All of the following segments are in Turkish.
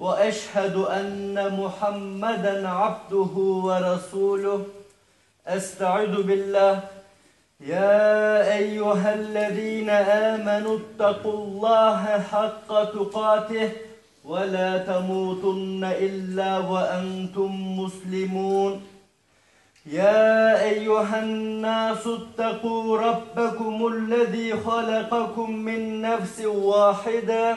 وأشهد أن محمدا عبده ورسوله. أستعذ بالله. يا أيها الذين آمنوا اتقوا الله حق تقاته ولا تموتن إلا وأنتم مسلمون. يا أيها الناس اتقوا ربكم الذي خلقكم من نفس واحدة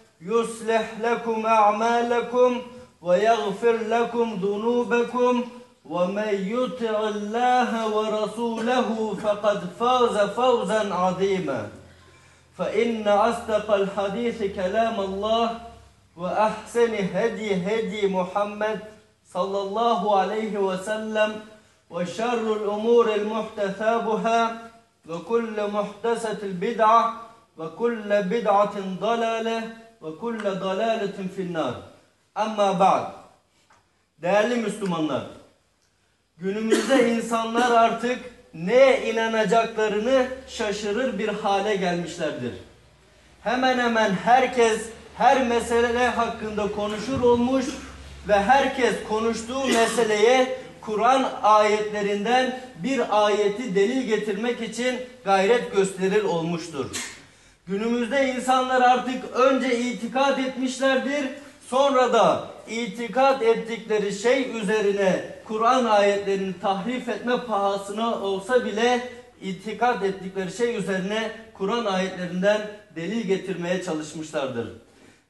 يصلح لكم أعمالكم ويغفر لكم ذنوبكم ومن يطع الله ورسوله فقد فاز فوزا عظيما. فإن أصدق الحديث كلام الله وأحسن هدي هدي محمد صلى الله عليه وسلم وشر الأمور المحدثاتها وكل محدثة بدعة وكل بدعة ضلالة ve kulle dalaletin finnar. Amma ba'd. Değerli Müslümanlar, günümüzde insanlar artık neye inanacaklarını şaşırır bir hale gelmişlerdir. Hemen hemen herkes her mesele hakkında konuşur olmuş ve herkes konuştuğu meseleye Kur'an ayetlerinden bir ayeti delil getirmek için gayret gösterir olmuştur. Günümüzde insanlar artık önce itikat etmişlerdir, sonra da itikat ettikleri şey üzerine Kur'an ayetlerini tahrif etme pahasına olsa bile itikat ettikleri şey üzerine Kur'an ayetlerinden delil getirmeye çalışmışlardır.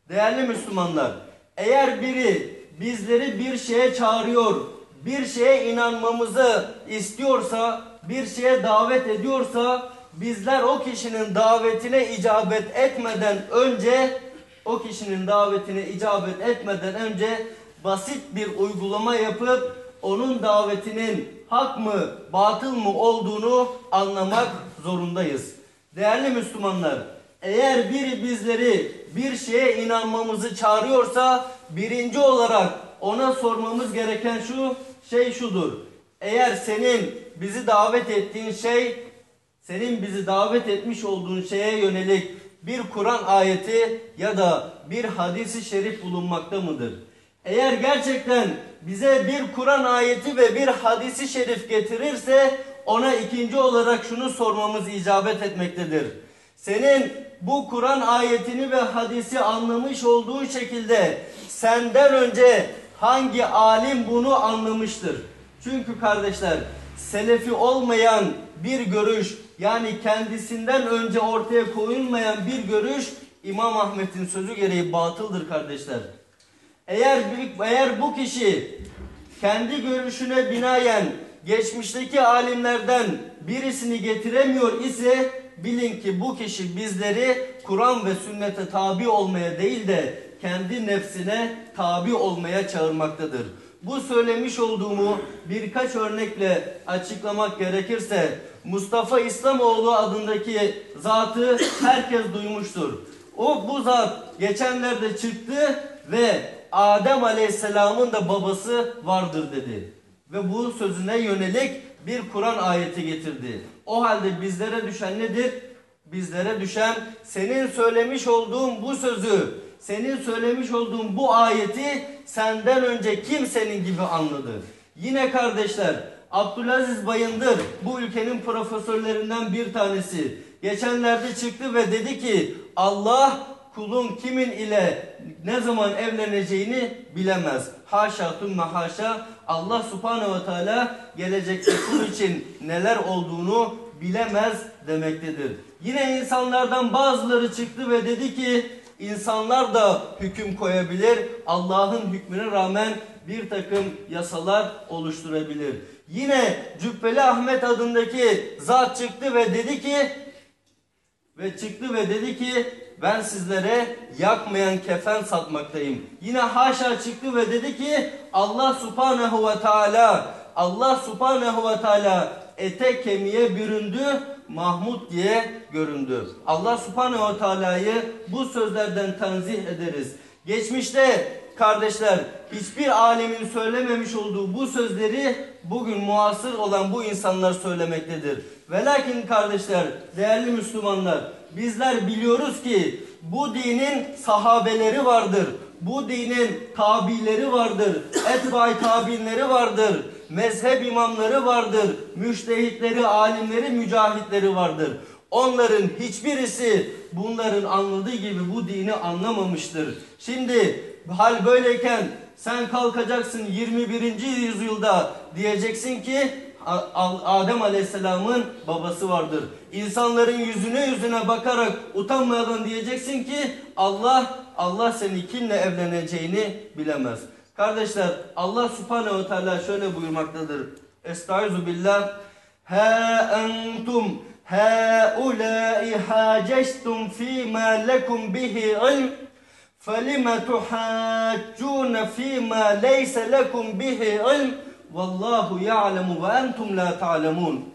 Değerli Müslümanlar, eğer biri bizleri bir şeye çağırıyor, bir şeye inanmamızı istiyorsa, bir şeye davet ediyorsa bizler o kişinin davetine icabet etmeden önce o kişinin davetine icabet etmeden önce basit bir uygulama yapıp onun davetinin hak mı, batıl mı olduğunu anlamak zorundayız. Değerli Müslümanlar, eğer biri bizleri bir şeye inanmamızı çağırıyorsa birinci olarak ona sormamız gereken şu şey şudur. Eğer senin bizi davet ettiğin şey senin bizi davet etmiş olduğun şeye yönelik bir Kur'an ayeti ya da bir hadisi şerif bulunmakta mıdır? Eğer gerçekten bize bir Kur'an ayeti ve bir hadisi şerif getirirse ona ikinci olarak şunu sormamız icabet etmektedir. Senin bu Kur'an ayetini ve hadisi anlamış olduğu şekilde senden önce hangi alim bunu anlamıştır? Çünkü kardeşler selefi olmayan bir görüş yani kendisinden önce ortaya koyulmayan bir görüş İmam Ahmet'in sözü gereği batıldır kardeşler. Eğer eğer bu kişi kendi görüşüne binaen geçmişteki alimlerden birisini getiremiyor ise bilin ki bu kişi bizleri Kur'an ve sünnete tabi olmaya değil de kendi nefsine tabi olmaya çağırmaktadır. Bu söylemiş olduğumu birkaç örnekle açıklamak gerekirse Mustafa İslamoğlu adındaki zatı herkes duymuştur. O bu zat geçenlerde çıktı ve Adem Aleyhisselam'ın da babası vardır dedi. Ve bu sözüne yönelik bir Kur'an ayeti getirdi. O halde bizlere düşen nedir? Bizlere düşen senin söylemiş olduğun bu sözü, senin söylemiş olduğun bu ayeti senden önce kimsenin gibi anladı. Yine kardeşler Abdülaziz Bayındır bu ülkenin profesörlerinden bir tanesi. Geçenlerde çıktı ve dedi ki Allah kulun kimin ile ne zaman evleneceğini bilemez. Haşa tümme haşa Allah subhanehu ve teala gelecekte kul için neler olduğunu bilemez demektedir. Yine insanlardan bazıları çıktı ve dedi ki insanlar da hüküm koyabilir. Allah'ın hükmüne rağmen bir takım yasalar oluşturabilir. Yine Cübbeli Ahmet adındaki zat çıktı ve dedi ki ve çıktı ve dedi ki ben sizlere yakmayan kefen satmaktayım. Yine haşa çıktı ve dedi ki Allah subhanehu ve teala Allah subhanehu ve teala ete kemiğe büründü Mahmud diye göründü. Allah subhanehu ve teala'yı bu sözlerden tenzih ederiz. Geçmişte kardeşler hiçbir alemin söylememiş olduğu bu sözleri bugün muasır olan bu insanlar söylemektedir. Ve lakin kardeşler, değerli Müslümanlar, bizler biliyoruz ki bu dinin sahabeleri vardır. Bu dinin tabileri vardır. Etbay tabinleri vardır. Mezhep imamları vardır. Müştehitleri, alimleri, mücahitleri vardır. Onların hiçbirisi bunların anladığı gibi bu dini anlamamıştır. Şimdi hal böyleyken sen kalkacaksın 21. yüzyılda diyeceksin ki Adem Aleyhisselam'ın babası vardır. İnsanların yüzüne yüzüne bakarak utanmadan diyeceksin ki Allah Allah seni kimle evleneceğini bilemez. Kardeşler Allah Subhanahu ve Teala şöyle buyurmaktadır. Estaizu billah. Ha entum هؤلاء حاججتم فيما لكم به علم فلم تحاجون فيما ليس لكم به علم Vallahu ya'lemu ve entum la ta'lemun.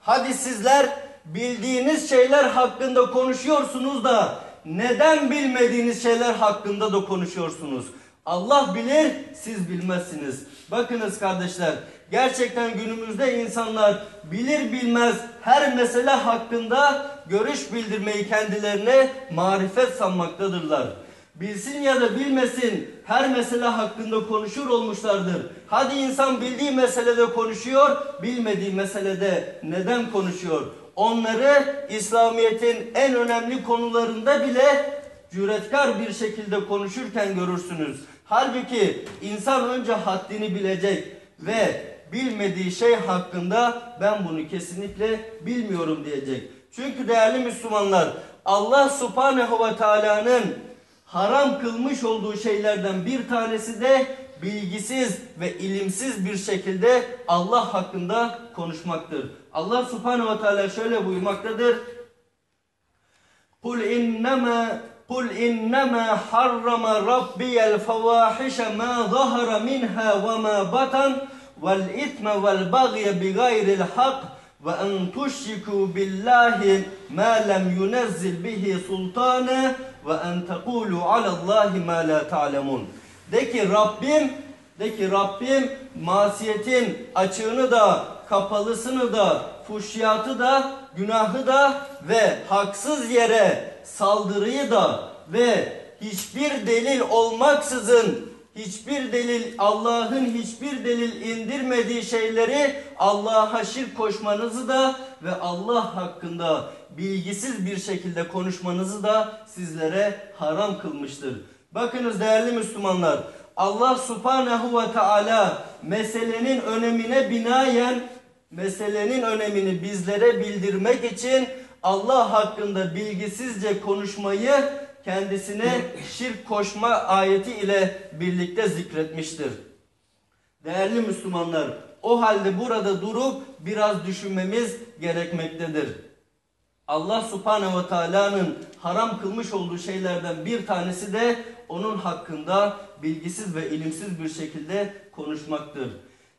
Hadi sizler bildiğiniz şeyler hakkında konuşuyorsunuz da neden bilmediğiniz şeyler hakkında da konuşuyorsunuz? Allah bilir, siz bilmezsiniz. Bakınız kardeşler, gerçekten günümüzde insanlar bilir bilmez her mesele hakkında görüş bildirmeyi kendilerine marifet sanmaktadırlar. Bilsin ya da bilmesin her mesele hakkında konuşur olmuşlardır. Hadi insan bildiği meselede konuşuyor, bilmediği meselede neden konuşuyor? Onları İslamiyet'in en önemli konularında bile cüretkar bir şekilde konuşurken görürsünüz. Halbuki insan önce haddini bilecek ve bilmediği şey hakkında ben bunu kesinlikle bilmiyorum diyecek. Çünkü değerli Müslümanlar Allah subhanehu ve teala'nın haram kılmış olduğu şeylerden bir tanesi de bilgisiz ve ilimsiz bir şekilde Allah hakkında konuşmaktır. Allah subhanehu ve teala şöyle buyurmaktadır. Kul innema Kul innema harrama rabbiyel fawahişe ma zahara minha ve ma batan vel itme vel ve en tuşriku billahi ma lem yunezzil bihi sultane ve en tekulu alallahi ma la ta'lemun. De ki Rabbim de ki Rabbim masiyetin açığını da kapalısını da fuşyatı da günahı da ve haksız yere saldırıyı da ve hiçbir delil olmaksızın hiçbir delil Allah'ın hiçbir delil indirmediği şeyleri Allah'a şirk koşmanızı da ve Allah hakkında bilgisiz bir şekilde konuşmanızı da sizlere haram kılmıştır. Bakınız değerli Müslümanlar Allah subhanehu ve teala meselenin önemine binaen meselenin önemini bizlere bildirmek için Allah hakkında bilgisizce konuşmayı kendisine şirk koşma ayeti ile birlikte zikretmiştir. Değerli Müslümanlar, o halde burada durup biraz düşünmemiz gerekmektedir. Allah subhanehu ve teala'nın haram kılmış olduğu şeylerden bir tanesi de onun hakkında bilgisiz ve ilimsiz bir şekilde konuşmaktır.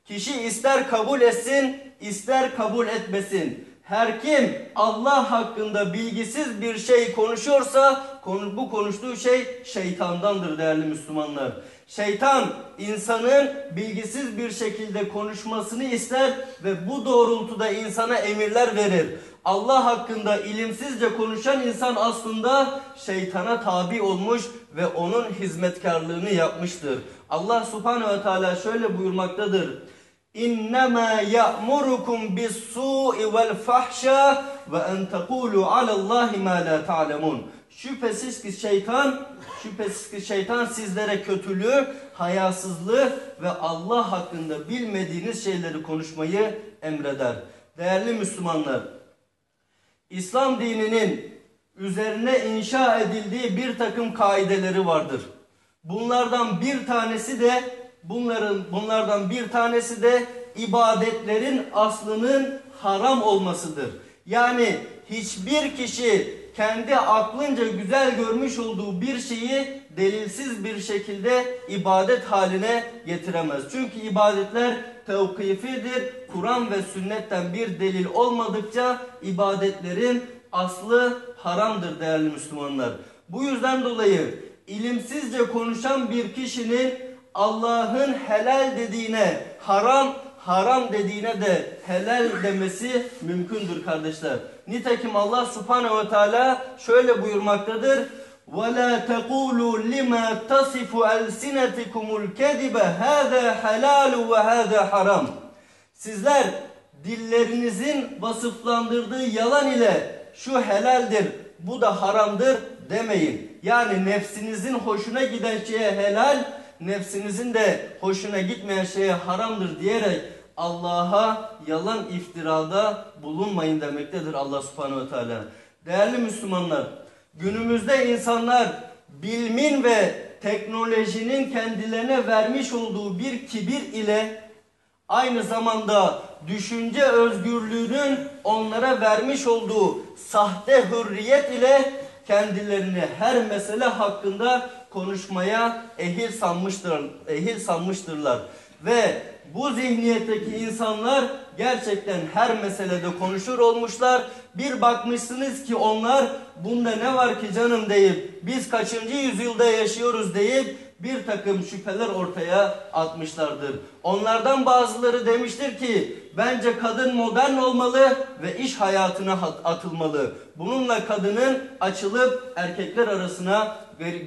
Kişi ister kabul etsin, ister kabul etmesin. Her kim Allah hakkında bilgisiz bir şey konuşuyorsa bu konuştuğu şey şeytandandır değerli Müslümanlar. Şeytan insanın bilgisiz bir şekilde konuşmasını ister ve bu doğrultuda insana emirler verir. Allah hakkında ilimsizce konuşan insan aslında şeytana tabi olmuş ve onun hizmetkarlığını yapmıştır. Allah subhanehu ve teala şöyle buyurmaktadır. İnnemâ ya'murukum bis-su'i vel fahşâ ve en tekûlû alallâhi mâ lâ ta'lemûn. Şüphesiz ki şeytan, şüphesiz ki şeytan sizlere kötülüğü, hayasızlığı ve Allah hakkında bilmediğiniz şeyleri konuşmayı emreder. Değerli Müslümanlar, İslam dininin üzerine inşa edildiği bir takım kaideleri vardır. Bunlardan bir tanesi de bunların bunlardan bir tanesi de ibadetlerin aslının haram olmasıdır. Yani hiçbir kişi kendi aklınca güzel görmüş olduğu bir şeyi delilsiz bir şekilde ibadet haline getiremez. Çünkü ibadetler tevkifidir. Kur'an ve sünnetten bir delil olmadıkça ibadetlerin aslı haramdır değerli Müslümanlar. Bu yüzden dolayı ilimsizce konuşan bir kişinin Allah'ın helal dediğine haram, haram dediğine de helal demesi mümkündür kardeşler. Nitekim Allah subhanehu ve teala şöyle buyurmaktadır. وَلَا تَقُولُوا لِمَا تَصِفُ أَلْسِنَتِكُمُ الْكَذِبَ هَذَا حَلَالُ وَهَذَا haram. Sizler dillerinizin vasıflandırdığı yalan ile şu helaldir, bu da haramdır demeyin. Yani nefsinizin hoşuna giden şeye helal, nefsinizin de hoşuna gitmeyen şeye haramdır diyerek Allah'a yalan iftirada bulunmayın demektedir Allah subhanehu ve teala. Değerli Müslümanlar, günümüzde insanlar bilmin ve teknolojinin kendilerine vermiş olduğu bir kibir ile aynı zamanda düşünce özgürlüğünün onlara vermiş olduğu sahte hürriyet ile kendilerini her mesele hakkında konuşmaya ehil sanmıştır, ehil sanmıştırlar. Ve bu zihniyetteki insanlar gerçekten her meselede konuşur olmuşlar. Bir bakmışsınız ki onlar bunda ne var ki canım deyip biz kaçıncı yüzyılda yaşıyoruz deyip bir takım şüpheler ortaya atmışlardır. Onlardan bazıları demiştir ki bence kadın modern olmalı ve iş hayatına atılmalı. Bununla kadının açılıp erkekler arasına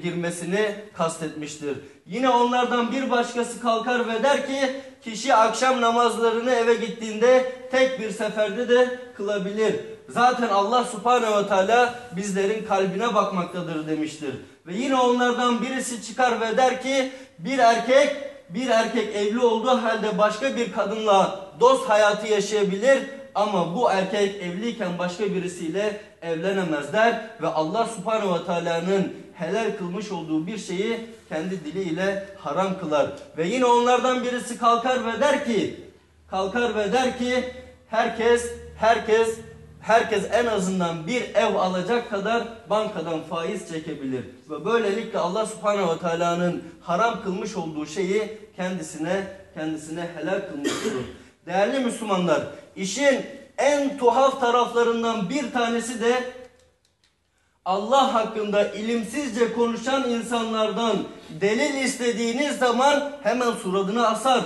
girmesini kastetmiştir. Yine onlardan bir başkası kalkar ve der ki kişi akşam namazlarını eve gittiğinde tek bir seferde de kılabilir. Zaten Allah subhanehu ve teala bizlerin kalbine bakmaktadır demiştir. Ve yine onlardan birisi çıkar ve der ki bir erkek bir erkek evli olduğu halde başka bir kadınla dost hayatı yaşayabilir ama bu erkek evliyken başka birisiyle evlenemez der ve Allah subhanehu ve teala'nın helal kılmış olduğu bir şeyi kendi diliyle haram kılar. Ve yine onlardan birisi kalkar ve der ki kalkar ve der ki herkes herkes herkes en azından bir ev alacak kadar bankadan faiz çekebilir. Ve böylelikle Allah subhanehu ve teala'nın haram kılmış olduğu şeyi kendisine kendisine helal kılmış olur. Değerli Müslümanlar, işin en tuhaf taraflarından bir tanesi de Allah hakkında ilimsizce konuşan insanlardan delil istediğiniz zaman hemen suratını asar.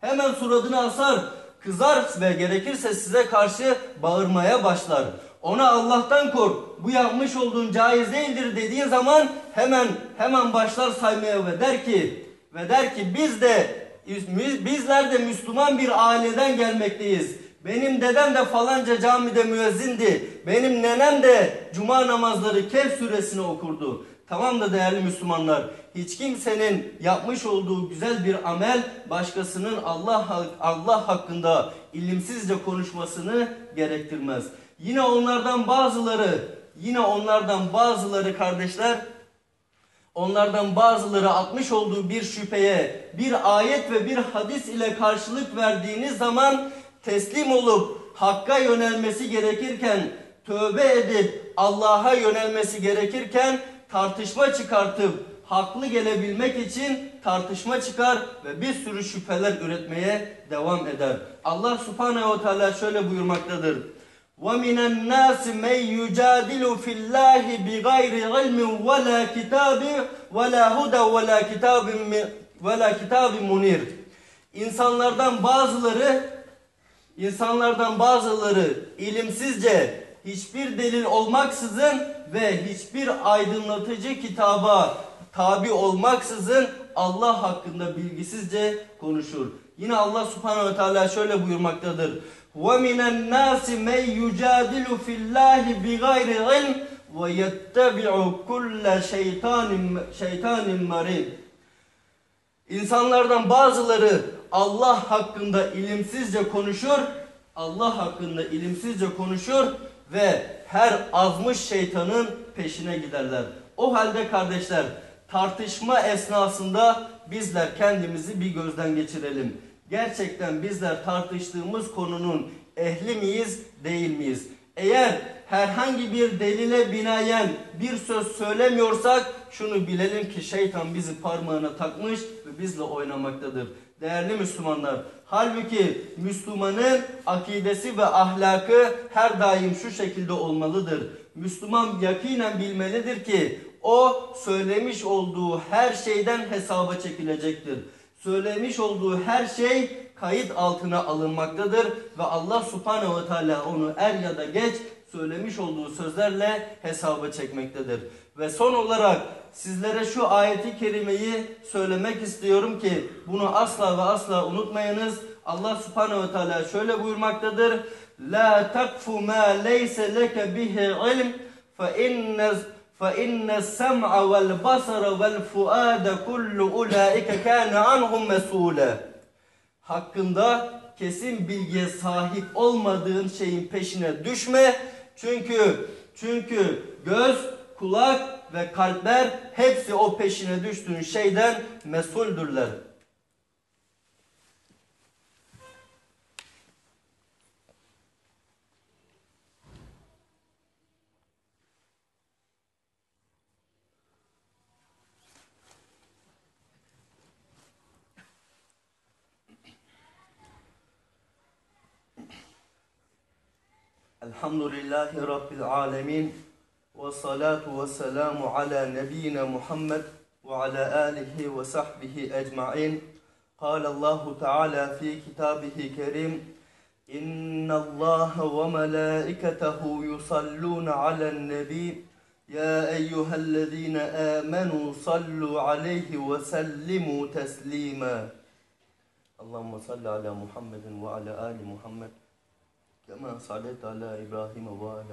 Hemen suratını asar. Kızar ve gerekirse size karşı bağırmaya başlar. Ona Allah'tan kork. Bu yapmış olduğun caiz değildir dediğin zaman hemen hemen başlar saymaya ve der ki ve der ki biz de bizler de Müslüman bir aileden gelmekteyiz. Benim dedem de falanca camide müezzindi. Benim nenem de cuma namazları Kehf suresini okurdu. Tamam da değerli Müslümanlar, hiç kimsenin yapmış olduğu güzel bir amel başkasının Allah Allah hakkında ilimsizce konuşmasını gerektirmez. Yine onlardan bazıları, yine onlardan bazıları kardeşler onlardan bazıları atmış olduğu bir şüpheye bir ayet ve bir hadis ile karşılık verdiğiniz zaman teslim olup Hakk'a yönelmesi gerekirken tövbe edip Allah'a yönelmesi gerekirken tartışma çıkartıp haklı gelebilmek için tartışma çıkar ve bir sürü şüpheler üretmeye devam eder. Allah subhanehu ve teala şöyle buyurmaktadır. وَمِنَ النَّاسِ مَنْ يُجَادِلُ فِي اللّٰهِ بِغَيْرِ عِلْمٍ وَلَا كِتَابٍ وَلَا هُدَى وَلَا كِتَابٍ وَلَا كِتَابٍ مُنِيرٍ İnsanlardan bazıları insanlardan bazıları ilimsizce hiçbir delil olmaksızın ve hiçbir aydınlatıcı kitaba tabi olmaksızın Allah hakkında bilgisizce konuşur. Yine Allah subhanehu ve teala şöyle buyurmaktadır. وَمِنَ النَّاسِ مَنْ يُجَادِلُ فِي اللّٰهِ بِغَيْرِ عِلْمٍ ve yettebi'u kulle şeytanin şeytanin marid. İnsanlardan bazıları Allah hakkında ilimsizce konuşur, Allah hakkında ilimsizce konuşur ve her azmış şeytanın peşine giderler. O halde kardeşler tartışma esnasında bizler kendimizi bir gözden geçirelim. Gerçekten bizler tartıştığımız konunun ehli miyiz, değil miyiz? Eğer herhangi bir delile binaen bir söz söylemiyorsak şunu bilelim ki şeytan bizi parmağına takmış ve bizle oynamaktadır. Değerli Müslümanlar, halbuki Müslümanın akidesi ve ahlakı her daim şu şekilde olmalıdır. Müslüman yakinen bilmelidir ki o söylemiş olduğu her şeyden hesaba çekilecektir. Söylemiş olduğu her şey kayıt altına alınmaktadır ve Allah subhanehu ve teala onu er ya da geç söylemiş olduğu sözlerle hesaba çekmektedir. Ve son olarak sizlere şu ayeti kerimeyi söylemek istiyorum ki bunu asla ve asla unutmayınız. Allah subhanehu ve teala şöyle buyurmaktadır. La takfu ma leyse leke bihi ilm fe inne fe inne sem'a vel basara vel fuade kullu ulaike kâne anhum mesûle. Hakkında kesin bilgiye sahip olmadığın şeyin peşine düşme. Çünkü çünkü göz, kulak, ve kalpler hepsi o peşine düştüğün şeyden mesuldürler. Elhamdülillahi Rabbil alemin. Ala nebiyyina Muhammed ve ala alihi ve sahbihi ecma'in. قال الله تعالى في كتابه كريم إن الله وملائكته يصلون على النبي يا أيها الذين آمنوا صلوا عليه وسلموا تسليما اللهم صل على محمد وعلى آل محمد كما صليت على إبراهيم وعلى